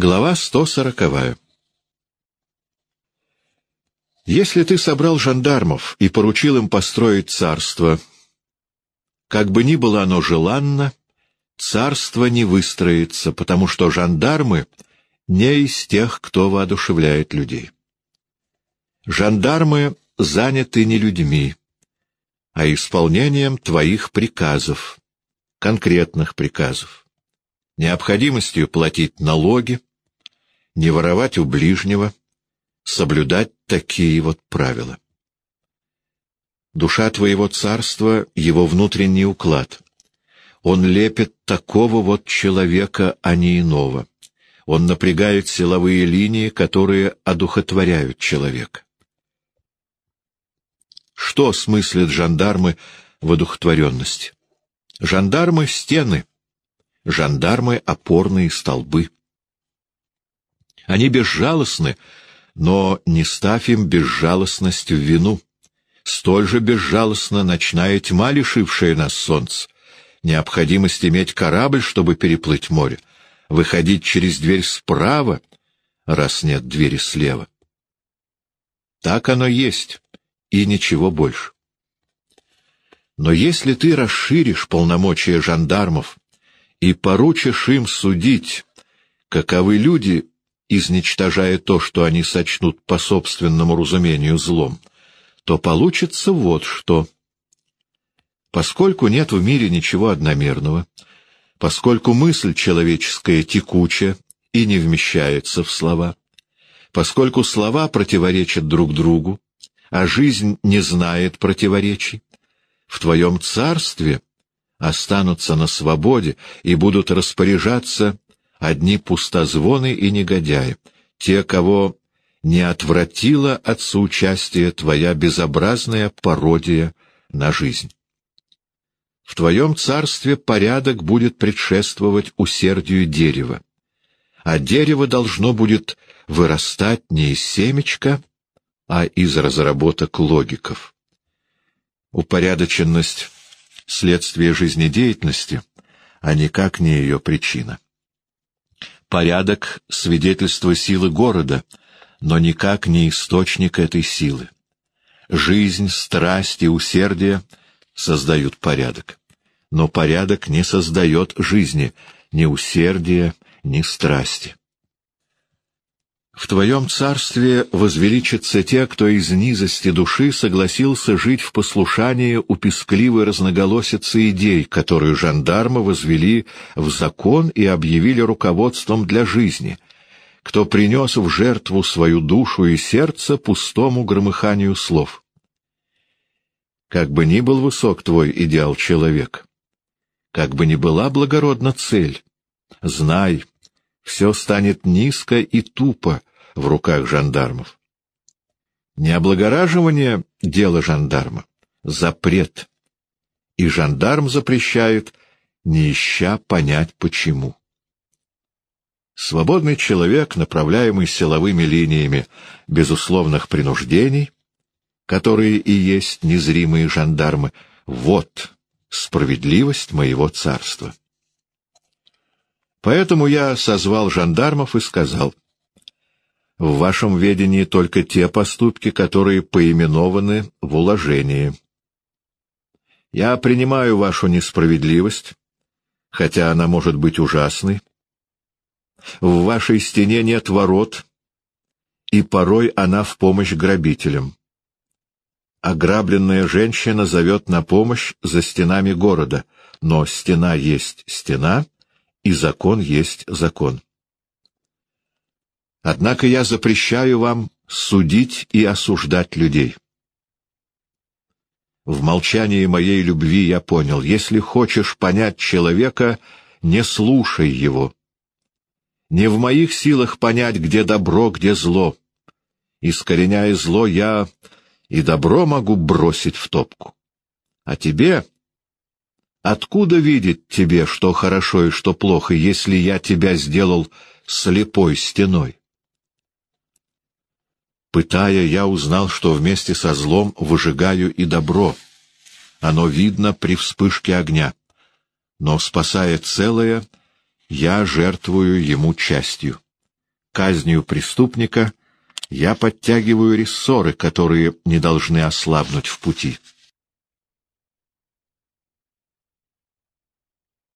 Глава 140 Если ты собрал жандармов и поручил им построить царство, как бы ни было оно желанно, царство не выстроится, потому что жандармы не из тех, кто воодушевляет людей. Жандармы заняты не людьми, а исполнением твоих приказов, конкретных приказов, необходимостью платить налоги, не воровать у ближнего, соблюдать такие вот правила. Душа твоего царства — его внутренний уклад. Он лепит такого вот человека, а не иного. Он напрягает силовые линии, которые одухотворяют человека. Что смыслят жандармы в одухотворенности? Жандармы — стены, жандармы — опорные столбы. Они безжалостны, но не ставь им безжалостность в вину. Столь же безжалостна ночная тьма, лишившая нас солнца. Необходимость иметь корабль, чтобы переплыть море. Выходить через дверь справа, раз нет двери слева. Так оно есть, и ничего больше. Но если ты расширишь полномочия жандармов и поручишь им судить, каковы люди, изничтожая то, что они сочнут по собственному разумению злом, то получится вот что. Поскольку нет в мире ничего одномерного, поскольку мысль человеческая текуча и не вмещается в слова, поскольку слова противоречат друг другу, а жизнь не знает противоречий, в твоем царстве останутся на свободе и будут распоряжаться одни пустозвоны и негодяи, те, кого не отвратила от соучастия твоя безобразная пародия на жизнь. В твоем царстве порядок будет предшествовать усердию дерева, а дерево должно будет вырастать не из семечка, а из разработок логиков. Упорядоченность — следствие жизнедеятельности, а никак не ее причина. Порядок — свидетельство силы города, но никак не источник этой силы. Жизнь, страсть и усердие создают порядок. Но порядок не создает жизни, ни усердия, ни страсти. В твоем царстве возвеличатся те, кто из низости души согласился жить в послушании у пескливой разноголосицы идей, которую жандармы возвели в закон и объявили руководством для жизни, кто принес в жертву свою душу и сердце пустому громыханию слов. Как бы ни был высок твой идеал человек, как бы ни была благородна цель, знай, все станет низко и тупо, в руках жандармов. Не облагораживание — дело жандарма, запрет. И жандарм запрещает, не ища понять почему. Свободный человек, направляемый силовыми линиями безусловных принуждений, которые и есть незримые жандармы, вот справедливость моего царства. Поэтому я созвал жандармов и сказал — в вашем ведении только те поступки, которые поименованы в уложении. Я принимаю вашу несправедливость, хотя она может быть ужасной. В вашей стене нет ворот, и порой она в помощь грабителям. Ограбленная женщина зовет на помощь за стенами города, но стена есть стена, и закон есть закон. Однако я запрещаю вам судить и осуждать людей. В молчании моей любви я понял, если хочешь понять человека, не слушай его. Не в моих силах понять, где добро, где зло. Искореняя зло, я и добро могу бросить в топку. А тебе... Откуда видеть тебе, что хорошо и что плохо, если я тебя сделал слепой стеной? Пытая, я узнал, что вместе со злом выжигаю и добро. Оно видно при вспышке огня. Но, спасая целое, я жертвую ему частью. казнью преступника я подтягиваю рессоры, которые не должны ослабнуть в пути.